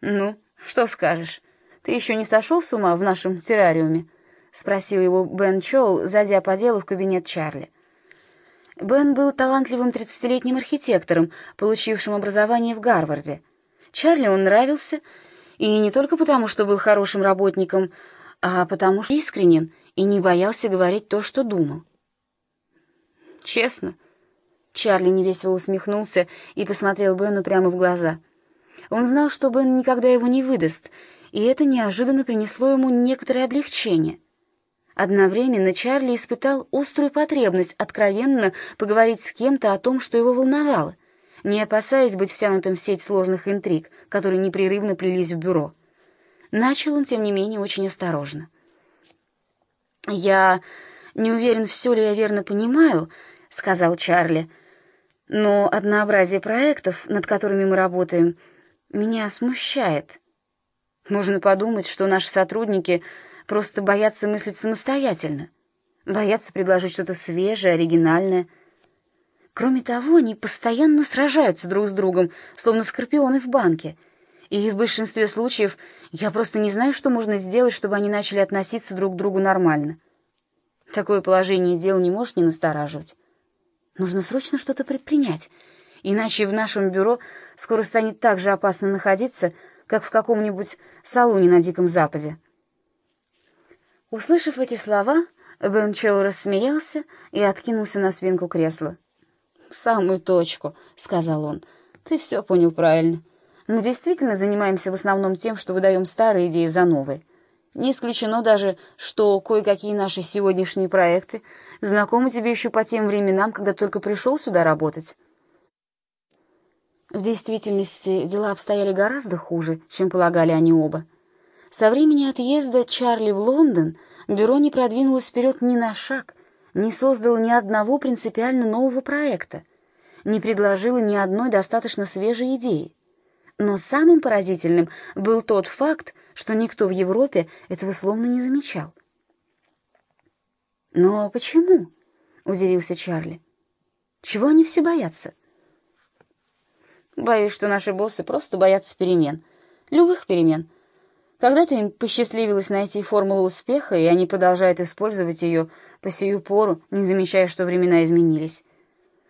«Ну, что скажешь? Ты еще не сошел с ума в нашем террариуме?» — спросил его Бен Чоу, зайдя по делу в кабинет Чарли. Бен был талантливым тридцатилетним архитектором, получившим образование в Гарварде. Чарли он нравился, и не только потому, что был хорошим работником, а потому что искренен и не боялся говорить то, что думал. «Честно?» Чарли невесело усмехнулся и посмотрел Бену прямо в глаза. Он знал, что Бен никогда его не выдаст, и это неожиданно принесло ему некоторое облегчение. Одновременно Чарли испытал острую потребность откровенно поговорить с кем-то о том, что его волновало, не опасаясь быть втянутым в сеть сложных интриг, которые непрерывно плелись в бюро. Начал он, тем не менее, очень осторожно. «Я не уверен, все ли я верно понимаю», — сказал Чарли, — «но однообразие проектов, над которыми мы работаем, меня смущает. Можно подумать, что наши сотрудники просто боятся мыслить самостоятельно, боятся предложить что-то свежее, оригинальное. Кроме того, они постоянно сражаются друг с другом, словно скорпионы в банке. И в большинстве случаев я просто не знаю, что можно сделать, чтобы они начали относиться друг к другу нормально. Такое положение дел не может не настораживать. Нужно срочно что-то предпринять, иначе в нашем бюро скоро станет так же опасно находиться, как в каком-нибудь салоне на Диком Западе. Услышав эти слова, Бен Чоу рассмеялся и откинулся на спинку кресла. «В самую точку», — сказал он. «Ты все понял правильно. Мы действительно занимаемся в основном тем, что выдаем старые идеи за новые. Не исключено даже, что кое-какие наши сегодняшние проекты знакомы тебе еще по тем временам, когда только пришел сюда работать». В действительности дела обстояли гораздо хуже, чем полагали они оба. Со времени отъезда Чарли в Лондон бюро не продвинулось вперед ни на шаг, не создало ни одного принципиально нового проекта, не предложило ни одной достаточно свежей идеи. Но самым поразительным был тот факт, что никто в Европе этого словно не замечал. «Но почему?» — удивился Чарли. «Чего они все боятся?» «Боюсь, что наши боссы просто боятся перемен. Любых перемен. Когда-то им посчастливилось найти формулу успеха, и они продолжают использовать ее по сию пору, не замечая, что времена изменились.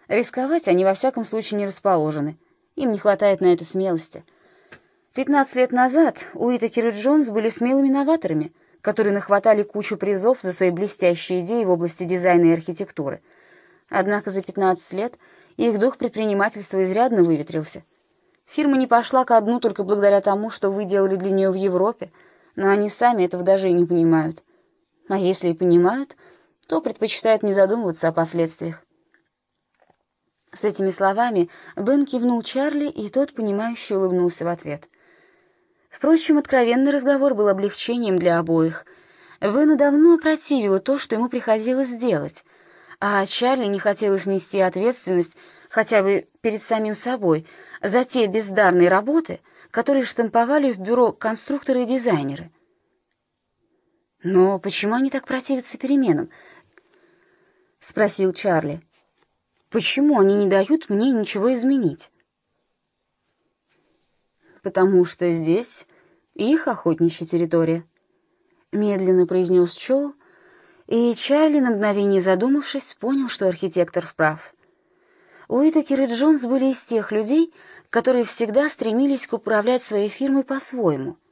Рисковать они во всяком случае не расположены. Им не хватает на это смелости. Пятнадцать лет назад Уитакер и Джонс были смелыми новаторами, которые нахватали кучу призов за свои блестящие идеи в области дизайна и архитектуры. Однако за пятнадцать лет их дух предпринимательства изрядно выветрился — Фирма не пошла ко дну только благодаря тому, что вы делали для нее в Европе, но они сами этого даже и не понимают. А если и понимают, то предпочитают не задумываться о последствиях. С этими словами Бен кивнул Чарли, и тот, понимающе улыбнулся в ответ. Впрочем, откровенный разговор был облегчением для обоих. Бену давно опротивило то, что ему приходилось делать, а Чарли не хотелось нести ответственность хотя бы перед самим собой — за те бездарные работы, которые штамповали в бюро конструкторы и дизайнеры. «Но почему они так противятся переменам?» — спросил Чарли. «Почему они не дают мне ничего изменить?» «Потому что здесь их охотничья территория», — медленно произнес Чоу, и Чарли, на мгновение задумавшись, понял, что архитектор вправ. Уитакер и Джонс были из тех людей, которые всегда стремились управлять своей фирмой по-своему —